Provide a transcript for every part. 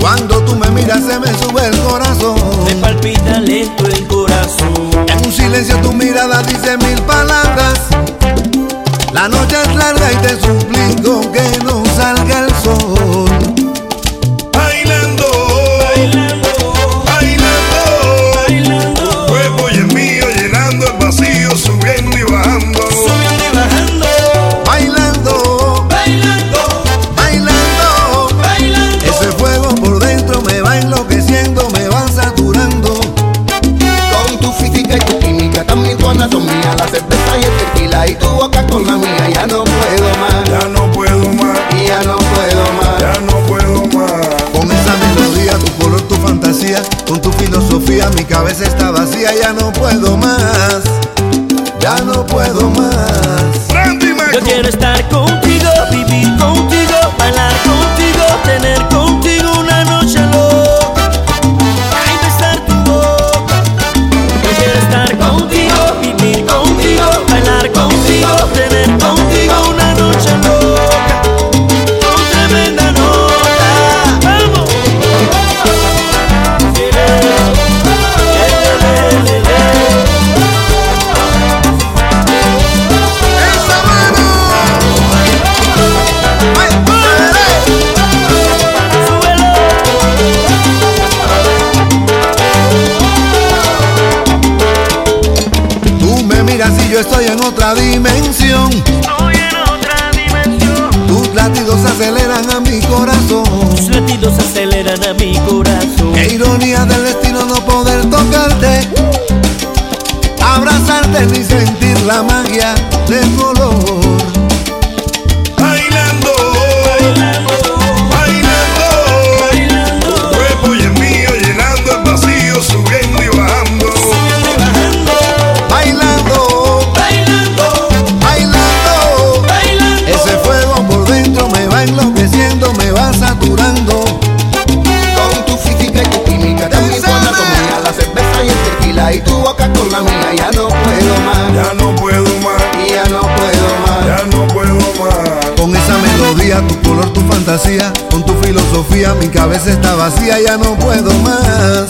Cuando tú me miras se me sube el corazón. Me palpita lento el corazón. En un silencio tu mirada dice mil palabras. La noche es larga y te suplico puedo más, ya no puedo más. dimensión. Estoy en otra dimensión. Tus latidos aceleran a mi corazón. Tus latidos aceleran a mi corazón. Qué ironía del destino no poder tocarte. Abrazarte ni sentir la magia de tu olor. tu color, tu fantasía, con tu filosofía, mi cabeza está vacía, ya no puedo más.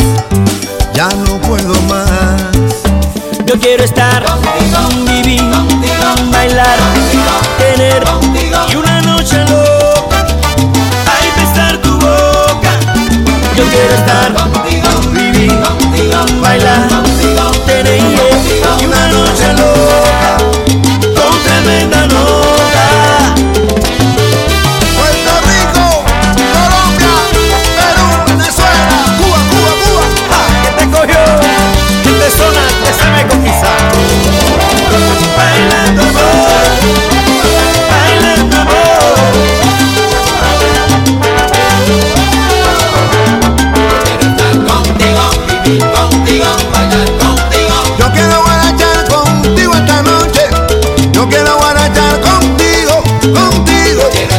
batallar contigo, contigo.